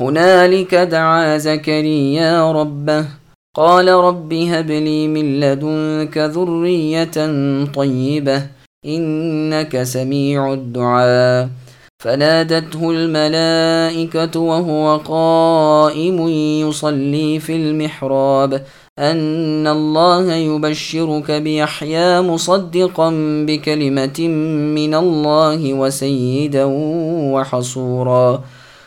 هنالك دعا زكريا ربه، قال رب هب لي من لدنك ذرية طيبة، إنك سميع الدعاء. فنادته الملائكة وهو قائم يصلي في المحراب. أن الله يبشرك بيحيى مصدقا بكلمة من الله وسيدا وحصورا.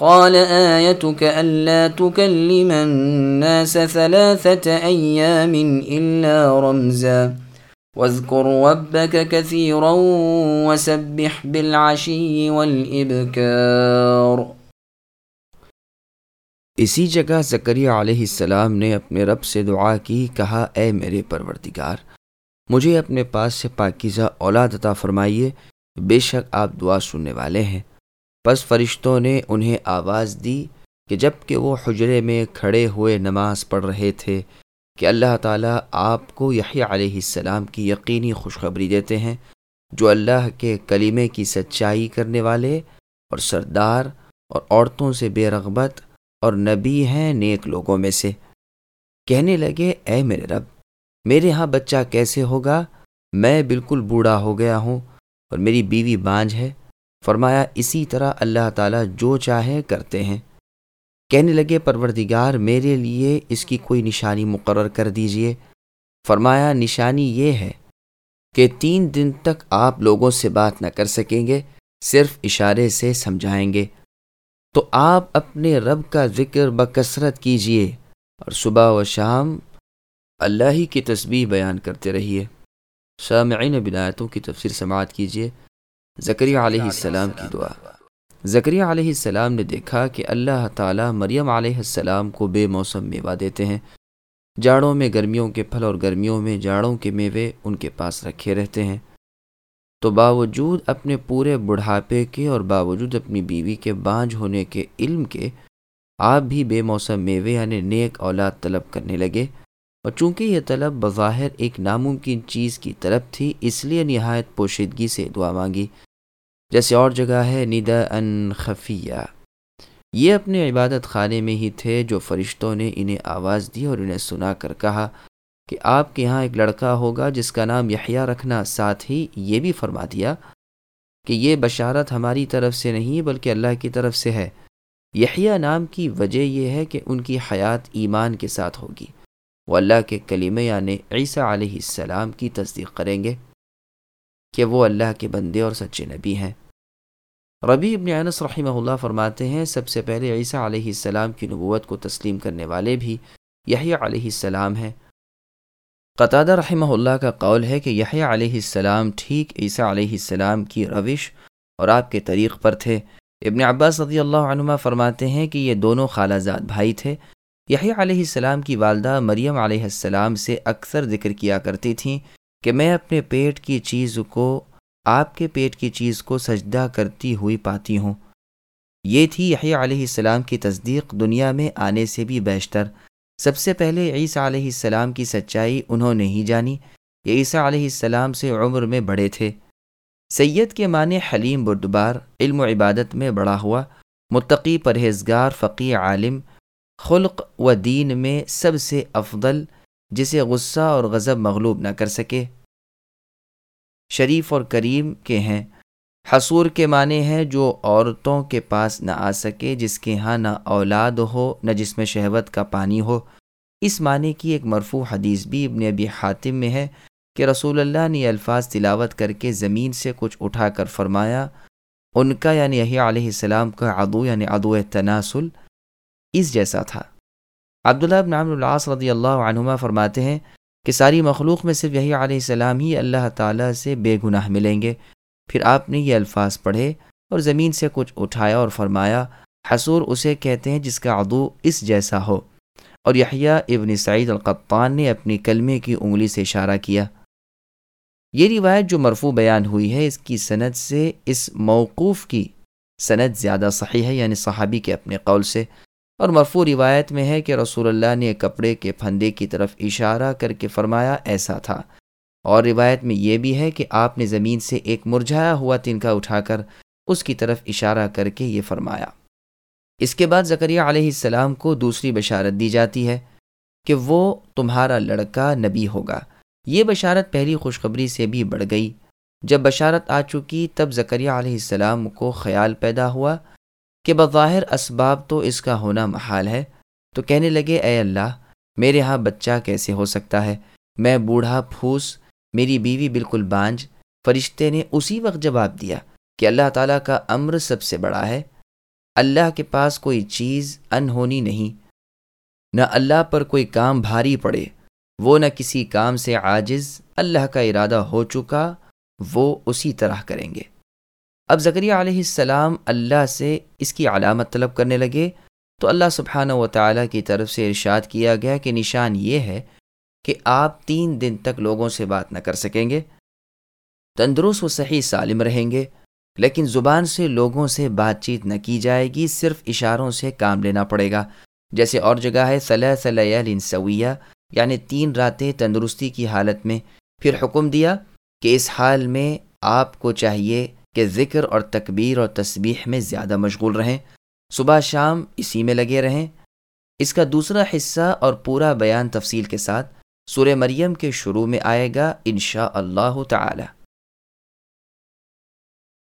قال آيتك ألا تكلم الناس ثلاثة أيام إلا رمزا. واذكر ربك كثيرا وسبح بالعشي والإبكار. اسی جگہ زکریہ علیہ السلام نے اپنے رب سے دعا کی، کہا، اے میرے پروردگار، مجھے اپنے پاس سے پاکیزہ اولاد عطا فرمائیے، بے شک آپ دعا سننے والے ہیں۔ پس فرشتوں نے انہیں آواز دی کہ جبکہ وہ حجرے میں کھڑے ہوئے نماز پڑھ رہے تھے کہ اللہ تعالیٰ آپ کو یحییٰ علیہ السلام کی یقینی خوشخبری دیتے ہیں، جو اللہ کے کلیمے کی سچائی کرنے والے اور سردار اور عورتوں سے بے رغبت اور نبی ہیں نیک لوگوں میں سے۔ کہنے لگے، اے میرے رب، میرے ہاں بچہ کیسے ہوگا؟ میں بالکل بوڑھا ہو گیا ہوں اور میری بیوی بانج ہے۔ فرمایا، اسی طرح اللہ تعالیٰ جو چاہے کرتے ہیں۔ کہنے لگے، پروردگار، میرے لیے اس کی کوئی نشانی مقرر کر دیجیے۔ فرمایا، نشانی یہ ہے کہ تین دن تک آپ لوگوں سے بات نہ کر سکیں گے، صرف اشارے سے سمجھائیں گے۔ تو آپ اپنے رب کا ذکر بکثرت کیجیے اور صبح و شام اللہ ہی کی تسبیح بیان کرتے رہیے۔ سامعین بنایتوں کی تفسیر سماعت کیجیے زکریہ علیہ السلام کی دعا۔ زکریہ علیہ السلام نے دیکھا کہ اللہ تعالیٰ مریم علیہ السلام کو بے موسم میوہ دیتے ہیں۔ جاڑوں میں گرمیوں کے پھل اور گرمیوں میں جاڑوں کے میوے ان کے پاس رکھے رہتے ہیں۔ تو باوجود اپنے پورے بڑھاپے کے اور باوجود اپنی بیوی کے بانجھ ہونے کے علم کے، آپ بھی بے موسم میوے یعنی نیک اولاد طلب کرنے لگے۔ اور چونکہ یہ طلب بظاہر ایک ناممکن چیز کی طلب تھی، اس لیے نہایت پوشیدگی سے دعا مانگی۔ جیسے اور جگہ ہے ندا ان خفیہ۔ یہ اپنے عبادت خانے میں ہی تھے جو فرشتوں نے انہیں آواز دی اور انہیں سنا کر کہا کہ آپ کے یہاں ایک لڑکا ہوگا جس کا نام یحییٰ رکھنا ساتھ ہی یہ بھی فرما دیا کہ یہ بشارت ہماری طرف سے نہیں بلکہ اللہ کی طرف سے ہے۔ یحییٰ نام کی وجہ یہ ہے کہ ان کی حیات ایمان کے ساتھ ہوگی۔ وہ اللہ کے کلیمے یعنی عیسیٰ علیہ السلام کی تصدیق کریں گے کہ وہ اللہ کے بندے اور سچے نبی ہیں۔ ربی ابن انس رحمہ اللہ فرماتے ہیں، سب سے پہلے عیسیٰ علیہ السلام کی نبوت کو تسلیم کرنے والے بھی یحییٰ علیہ السلام ہیں۔ قطادہ رحمہ اللہ کا قول ہے کہ یحییٰ علیہ السلام ٹھیک عیسیٰ علیہ السلام کی روش اور آپ کے طریق پر تھے۔ ابن عباس رضی اللہ عنہ فرماتے ہیں کہ یہ دونوں خالہ زاد بھائی تھے۔ یحییٰ علیہ السلام کی والدہ مریم علیہ السلام سے اکثر ذکر کیا کرتی تھیں کہ میں اپنے پیٹ کی چیز کو، آپ کے پیٹ کی چیز کو سجدہ کرتی ہوئی پاتی ہوں۔ یہ تھی یحییٰ علیہ السلام کی تصدیق دنیا میں آنے سے بھی بیشتر۔ سب سے پہلے عیسیٰ علیہ السلام کی سچائی انہوں نے ہی جانی یہ عیسیٰ علیہ السلام سے عمر میں بڑے تھے۔ سید کے معنی حلیم بردبار، علم و عبادت میں بڑا ہوا، متقی پرہیزگار فقی عالم خلق و دین میں سب سے افضل جسے غصہ اور غضب مغلوب نہ کر سکے۔ شریف اور کریم کے ہیں، حصور کے معنی ہیں جو عورتوں کے پاس نہ آ سکے، جس کے ہاں نہ اولاد ہو، نہ جس میں شہوت کا پانی ہو۔ اس معنی کی ایک مرفوع حدیث بھی ابن ابی حاتم میں ہے کہ رسول اللہ نے الفاظ تلاوت کر کے زمین سے کچھ اٹھا کر فرمایا، ان کا یعنی یہی علیہ السلام کا عدو یعنی عدو تناسل اس جیسا تھا۔ عبداللہ ابن عامر العاص رضی اللہ عنہما فرماتے ہیں کہ ساری مخلوق میں صرف یہی علیہ السلام ہی اللہ تعالیٰ سے بے گناہ ملیں گے۔ پھر آپ نے یہ الفاظ پڑھے اور زمین سے کچھ اٹھایا اور فرمایا، حصور اسے کہتے ہیں جس کا عدو اس جیسا ہو۔ اور یحییٰ ابن سعید القطان نے اپنی کلمے کی انگلی سے اشارہ کیا۔ یہ روایت جو مرفوع بیان ہوئی ہے، اس کی صنعت سے اس موقوف کی صنعت زیادہ صحیح ہے یعنی صحابی کے اپنے قول سے۔ اور مرفوع روایت میں ہے کہ رسول اللہ نے کپڑے کے پھندے کی طرف اشارہ کر کے فرمایا ایسا تھا۔ اور روایت میں یہ بھی ہے کہ آپ نے زمین سے ایک مرجھایا ہوا تنکا اٹھا کر اس کی طرف اشارہ کر کے یہ فرمایا۔ اس کے بعد زکریہ علیہ السلام کو دوسری بشارت دی جاتی ہے کہ وہ تمہارا لڑکا نبی ہوگا۔ یہ بشارت پہلی خوشخبری سے بھی بڑھ گئی۔ جب بشارت آ چکی تب زکریہ علیہ السلام کو خیال پیدا ہوا۔ کہ بظاہر اسباب تو اس کا ہونا محال ہے، تو کہنے لگے، اے اللہ، میرے ہاں بچہ کیسے ہو سکتا ہے؟ میں بوڑھا پھوس، میری بیوی بالکل بانج، فرشتے نے اسی وقت جواب دیا کہ اللہ تعالیٰ کا امر سب سے بڑا ہے۔ اللہ کے پاس کوئی چیز انہونی نہیں، نہ اللہ پر کوئی کام بھاری پڑے، وہ نہ کسی کام سے عاجز، اللہ کا ارادہ ہو چکا، وہ اسی طرح کریں گے۔ اب زکریہ علیہ السلام اللہ سے اس کی علامت طلب کرنے لگے۔ تو اللہ سبحانہ و تعالیٰ کی طرف سے ارشاد کیا گیا کہ نشان یہ ہے کہ آپ تین دن تک لوگوں سے بات نہ کر سکیں گے، تندرست و صحیح سالم رہیں گے، لیکن زبان سے لوگوں سے بات چیت نہ کی جائے گی، صرف اشاروں سے کام لینا پڑے گا۔ جیسے اور جگہ ہے صلی صلی سویہ یعنی تین راتیں تندرستی کی حالت میں۔ پھر حکم دیا کہ اس حال میں آپ کو چاہیے کہ ذکر اور تکبیر اور تسبیح میں زیادہ مشغول رہیں۔ صبح شام اسی میں لگے رہیں۔ اس کا دوسرا حصہ اور پورا بیان تفصیل کے ساتھ سورہ مریم کے شروع میں آئے گا انشاء اللہ تعالی۔